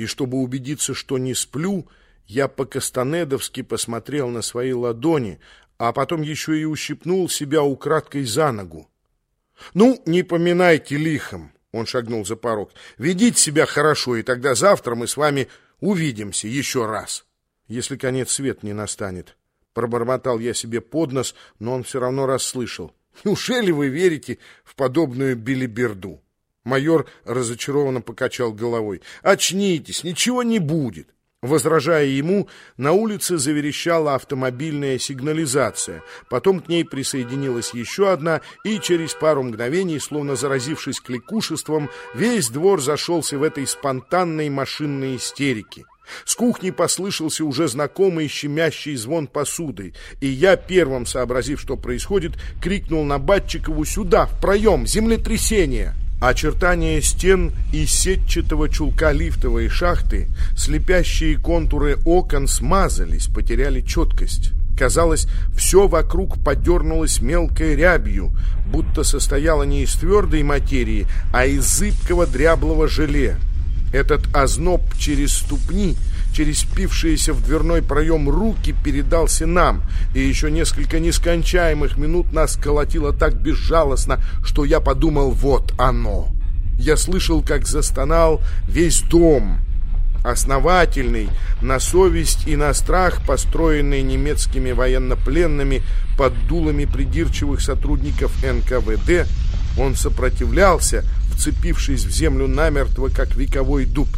И чтобы убедиться, что не сплю, я по-кастанедовски посмотрел на свои ладони, а потом еще и ущипнул себя украдкой за ногу. «Ну, не поминайте лихом!» — он шагнул за порог. «Ведите себя хорошо, и тогда завтра мы с вами увидимся еще раз, если конец свет не настанет». Пробормотал я себе под нос, но он все равно расслышал. «Неужели вы верите в подобную билиберду?» Майор разочарованно покачал головой. «Очнитесь, ничего не будет!» Возражая ему, на улице заверещала автомобильная сигнализация. Потом к ней присоединилась еще одна, и через пару мгновений, словно заразившись кликушеством, весь двор зашелся в этой спонтанной машинной истерике. С кухни послышался уже знакомый щемящий звон посуды, и я, первым сообразив, что происходит, крикнул на Батчикову «Сюда, в проем! Землетрясение!» Очертания стен и сетчатого чулка лифтовой шахты, слепящие контуры окон смазались, потеряли четкость. Казалось, все вокруг подернулось мелкой рябью, будто состояло не из твердой материи, а из зыбкого дряблого желе. Этот озноб через ступни, через впившиеся в дверной проем руки передался нам, и еще несколько нескончаемых минут нас колотило так безжалостно, что я подумал, вот оно. Я слышал, как застонал весь дом, основательный, на совесть и на страх, построенный немецкими военнопленными под дулами придирчивых сотрудников НКВД, он сопротивлялся, вцепившись в землю намертво, как вековой дуб.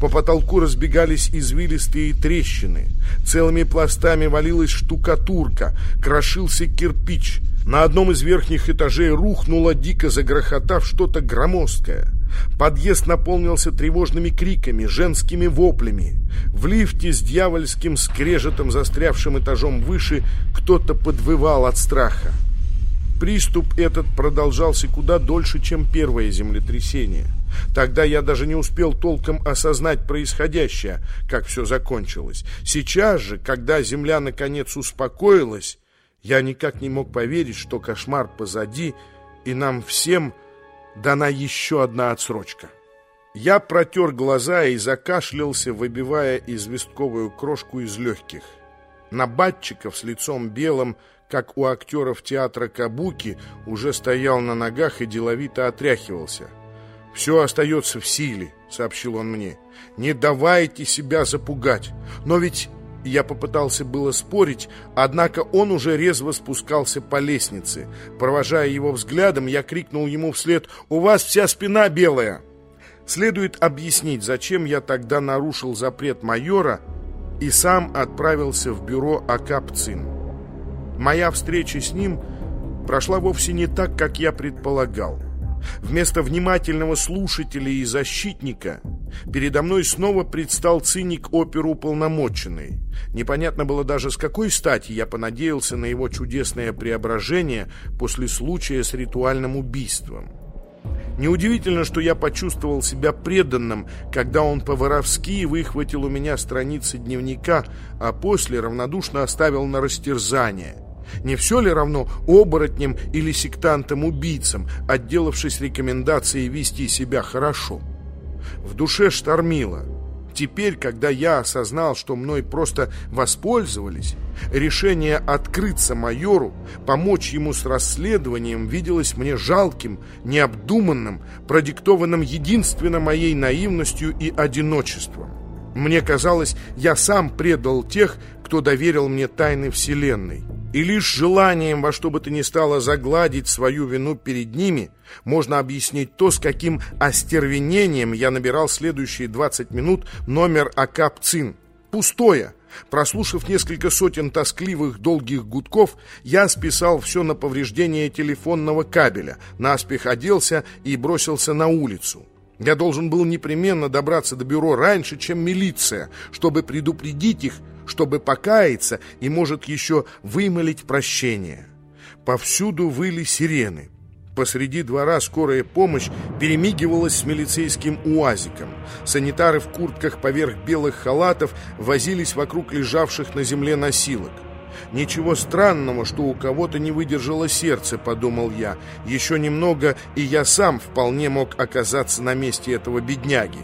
По потолку разбегались извилистые трещины. Целыми пластами валилась штукатурка, крошился кирпич. На одном из верхних этажей рухнуло, дико загрохотав, что-то громоздкое. Подъезд наполнился тревожными криками, женскими воплями. В лифте с дьявольским скрежетом, застрявшим этажом выше, кто-то подвывал от страха. Приступ этот продолжался куда дольше, чем первое землетрясение. Тогда я даже не успел толком осознать происходящее, как все закончилось. Сейчас же, когда земля наконец успокоилась, я никак не мог поверить, что кошмар позади, и нам всем дана еще одна отсрочка. Я протер глаза и закашлялся, выбивая известковую крошку из легких. Набатчиков с лицом белым, как у актеров театра Кабуки, уже стоял на ногах и деловито отряхивался. «Все остается в силе», — сообщил он мне. «Не давайте себя запугать. Но ведь...» Я попытался было спорить, однако он уже резво спускался по лестнице. Провожая его взглядом, я крикнул ему вслед «У вас вся спина белая!» Следует объяснить, зачем я тогда нарушил запрет майора и сам отправился в бюро Акапцин. Моя встреча с ним прошла вовсе не так, как я предполагал. Вместо внимательного слушателя и защитника передо мной снова предстал циник оперуполномоченный. Непонятно было даже, с какой стати я понадеялся на его чудесное преображение после случая с ритуальным убийством. Неудивительно, что я почувствовал себя преданным, когда он по-воровски выхватил у меня страницы дневника, а после равнодушно оставил на растерзание – не все ли равно оборотням или сектантам-убийцам, отделавшись рекомендацией вести себя хорошо? В душе штормило. Теперь, когда я осознал, что мной просто воспользовались, решение открыться майору, помочь ему с расследованием виделось мне жалким, необдуманным, продиктованным единственно моей наивностью и одиночеством. Мне казалось, я сам предал тех, кто доверил мне тайны Вселенной и лишь желанием во что бы то ни стало загладить свою вину перед ними, можно объяснить то, с каким остервенением я набирал следующие 20 минут номер АКАП-ЦИН. Пустое. Прослушав несколько сотен тоскливых долгих гудков, я списал все на повреждение телефонного кабеля, наспех оделся и бросился на улицу. Я должен был непременно добраться до бюро раньше, чем милиция, чтобы предупредить их, чтобы покаяться и, может, еще вымолить прощение. Повсюду выли сирены. Посреди двора скорая помощь перемигивалась с милицейским уазиком. Санитары в куртках поверх белых халатов возились вокруг лежавших на земле носилок. «Ничего странного, что у кого-то не выдержало сердце», — подумал я. «Еще немного, и я сам вполне мог оказаться на месте этого бедняги».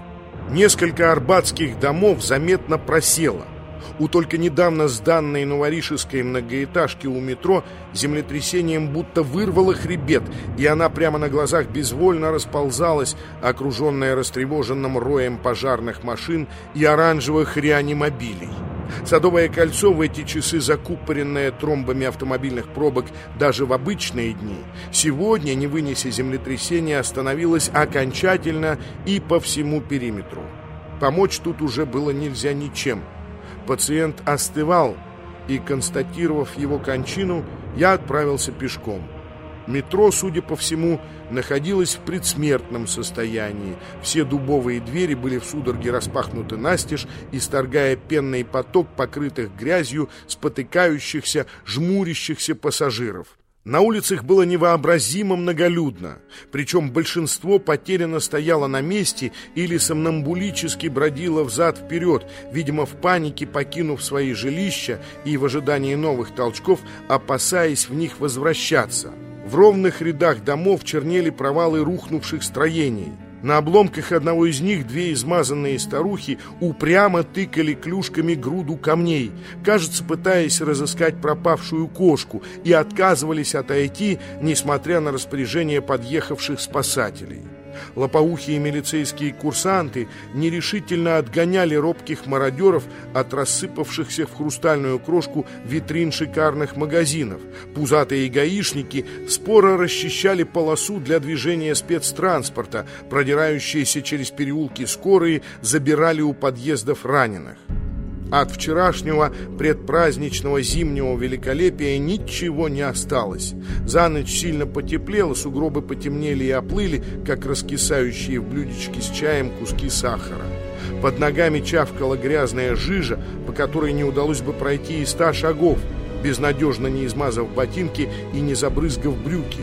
Несколько арбатских домов заметно просело. У только недавно сданной новоришеской многоэтажки у метро землетрясением будто вырвало хребет, и она прямо на глазах безвольно расползалась, окруженная растревоженным роем пожарных машин и оранжевых реанимобилей. Садовое кольцо в эти часы, закупоренное тромбами автомобильных пробок даже в обычные дни, сегодня, не вынеся землетрясения, остановилось окончательно и по всему периметру. Помочь тут уже было нельзя ничем. Пациент остывал, и, констатировав его кончину, я отправился пешком. Метро, судя по всему, находилось в предсмертном состоянии. Все дубовые двери были в судороге распахнуты настежь, исторгая пенный поток покрытых грязью, спотыкающихся, жмурящихся пассажиров. На улицах было невообразимо многолюдно, причем большинство потеряно стояло на месте или сомнамбулически бродило взад-вперед, видимо, в панике покинув свои жилища и в ожидании новых толчков, опасаясь в них возвращаться. В ровных рядах домов чернели провалы рухнувших строений. На обломках одного из них две измазанные старухи упрямо тыкали клюшками груду камней, кажется, пытаясь разыскать пропавшую кошку, и отказывались отойти, несмотря на распоряжение подъехавших спасателей. Лопоухие милицейские курсанты нерешительно отгоняли робких мародеров от рассыпавшихся в хрустальную крошку витрин шикарных магазинов. Пузатые гаишники споро расчищали полосу для движения спецтранспорта, продирающиеся через переулки скорые забирали у подъездов раненых. От вчерашнего предпраздничного зимнего великолепия ничего не осталось. За ночь сильно потеплело, сугробы потемнели и оплыли, как раскисающие в блюдечке с чаем куски сахара. Под ногами чавкала грязная жижа, по которой не удалось бы пройти и ста шагов, безнадежно не измазав ботинки и не забрызгав брюки.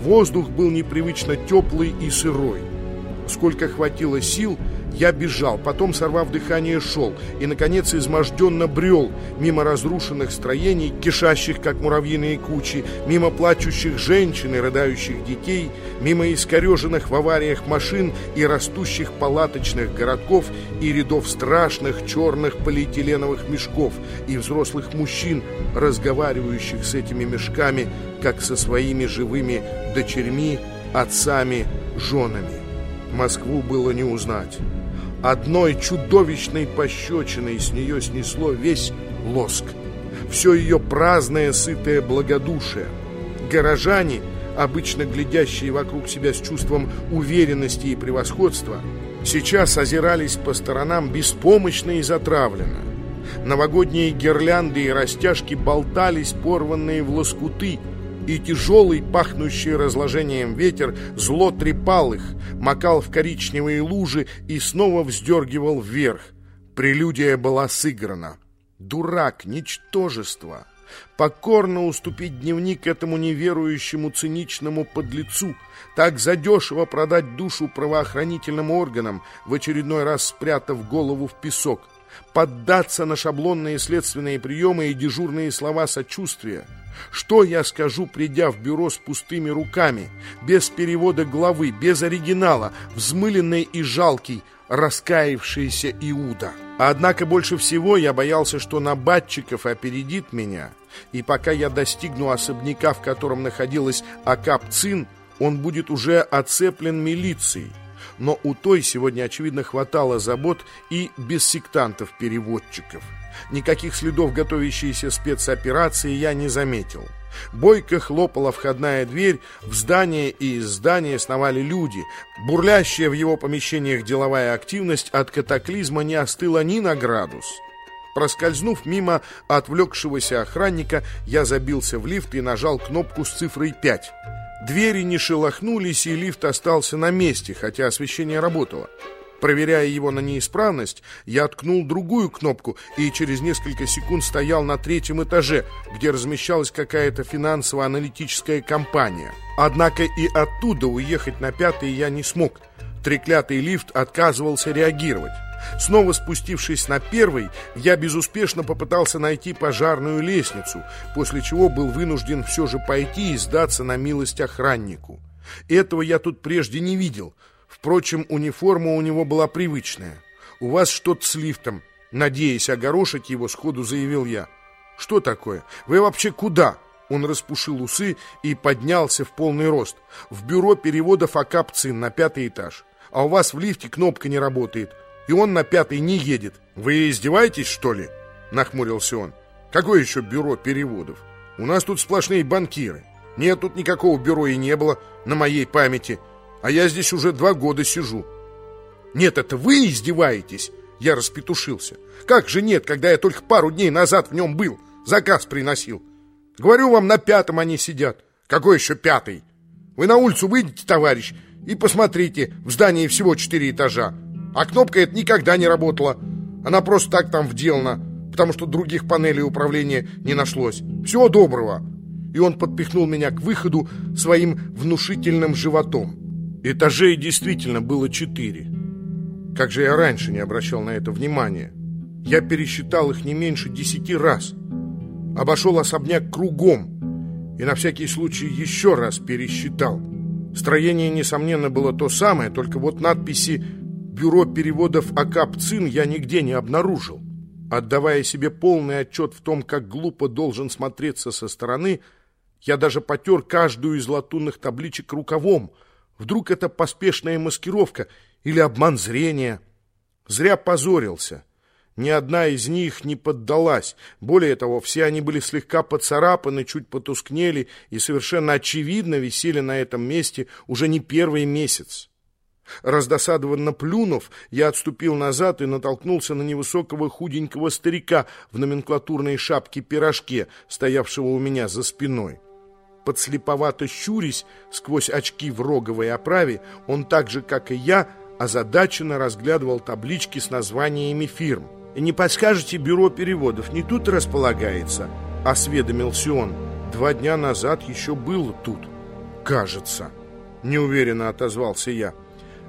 Воздух был непривычно теплый и сырой. Сколько хватило сил – я бежал, потом, сорвав дыхание, шел и, наконец, изможденно брел мимо разрушенных строений, кишащих, как муравьиные кучи, мимо плачущих женщин и рыдающих детей, мимо искореженных в авариях машин и растущих палаточных городков и рядов страшных черных полиэтиленовых мешков и взрослых мужчин, разговаривающих с этими мешками, как со своими живыми дочерьми, отцами, женами. Москву было не узнать. Одной чудовищной пощечиной с нее снесло весь лоск. Все ее праздное, сытое благодушие. Горожане, обычно глядящие вокруг себя с чувством уверенности и превосходства, сейчас озирались по сторонам беспомощно и затравленно. Новогодние гирлянды и растяжки болтались, порванные в лоскуты, и тяжелый, пахнущий разложением ветер, зло трепал их, макал в коричневые лужи и снова вздергивал вверх. Прелюдия была сыграна. Дурак, ничтожество. Покорно уступить дневник этому неверующему циничному подлецу, так задешево продать душу правоохранительным органам, в очередной раз спрятав голову в песок, поддаться на шаблонные следственные приемы и дежурные слова сочувствия. Что я скажу, придя в бюро с пустыми руками, без перевода главы, без оригинала, взмыленный и жалкий, раскаявшийся Иуда? Однако больше всего я боялся, что Набатчиков опередит меня, и пока я достигну особняка, в котором находилась Акап-Цин, он будет уже оцеплен милицией но у той сегодня, очевидно, хватало забот и без сектантов-переводчиков. Никаких следов готовящейся спецоперации я не заметил. Бойко хлопала входная дверь, в здание и из здания сновали люди. Бурлящая в его помещениях деловая активность от катаклизма не остыла ни на градус. Проскользнув мимо отвлекшегося охранника, я забился в лифт и нажал кнопку с цифрой 5. Двери не шелохнулись, и лифт остался на месте, хотя освещение работало. Проверяя его на неисправность, я ткнул другую кнопку и через несколько секунд стоял на третьем этаже, где размещалась какая-то финансово-аналитическая компания. Однако и оттуда уехать на пятый я не смог. Треклятый лифт отказывался реагировать. Снова спустившись на первый, я безуспешно попытался найти пожарную лестницу, после чего был вынужден все же пойти и сдаться на милость охраннику. Этого я тут прежде не видел. Впрочем, униформа у него была привычная. «У вас что-то с лифтом», — надеясь огорошить его, сходу заявил я. «Что такое? Вы вообще куда?» Он распушил усы и поднялся в полный рост. «В бюро переводов Акапцин на пятый этаж. А у вас в лифте кнопка не работает, и он на пятый не едет. Вы издеваетесь, что ли?» Нахмурился он. «Какое еще бюро переводов? У нас тут сплошные банкиры. Нет, тут никакого бюро и не было на моей памяти. А я здесь уже два года сижу». «Нет, это вы издеваетесь?» Я распетушился. «Как же нет, когда я только пару дней назад в нем был, заказ приносил?» Говорю вам, на пятом они сидят. Какой еще пятый? Вы на улицу выйдете, товарищ, и посмотрите, в здании всего четыре этажа. А кнопка эта никогда не работала. Она просто так там вделана, потому что других панелей управления не нашлось. Всего доброго. И он подпихнул меня к выходу своим внушительным животом. Этажей действительно было четыре. Как же я раньше не обращал на это внимания? Я пересчитал их не меньше десяти раз обошел особняк кругом и на всякий случай еще раз пересчитал. Строение, несомненно, было то самое, только вот надписи «Бюро переводов Акапцин» я нигде не обнаружил. Отдавая себе полный отчет в том, как глупо должен смотреться со стороны, я даже потер каждую из латунных табличек рукавом. Вдруг это поспешная маскировка или обман зрения. Зря позорился. Ни одна из них не поддалась. Более того, все они были слегка поцарапаны, чуть потускнели и совершенно очевидно висели на этом месте уже не первый месяц. Раздосадованно плюнув, я отступил назад и натолкнулся на невысокого худенького старика в номенклатурной шапке-пирожке, стоявшего у меня за спиной. Подслеповато щурясь сквозь очки в роговой оправе, он так же, как и я, озадаченно разглядывал таблички с названиями фирм. «Не подскажете, бюро переводов не тут располагается?» — осведомился он. «Два дня назад еще было тут, кажется». Неуверенно отозвался я.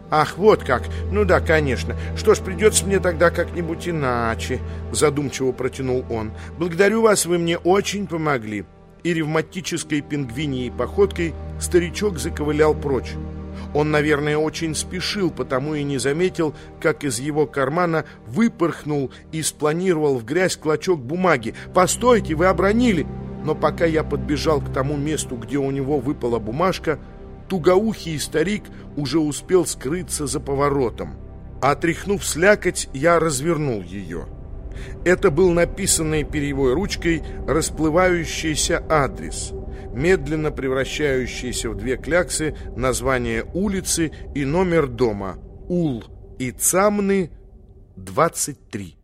«Ах, вот как! Ну да, конечно. Что ж, придется мне тогда как-нибудь иначе», — задумчиво протянул он. «Благодарю вас, вы мне очень помогли». И ревматической пингвиньей походкой старичок заковылял прочь. Он, наверное, очень спешил, потому и не заметил, как из его кармана выпорхнул и спланировал в грязь клочок бумаги. «Постойте, вы обронили!» Но пока я подбежал к тому месту, где у него выпала бумажка, тугоухий старик уже успел скрыться за поворотом. Отряхнув слякоть, я развернул ее. Это был написанный перьевой ручкой расплывающийся адрес – медленно превращающиеся в две кляксы название улицы и номер дома Ул и Цамны 23.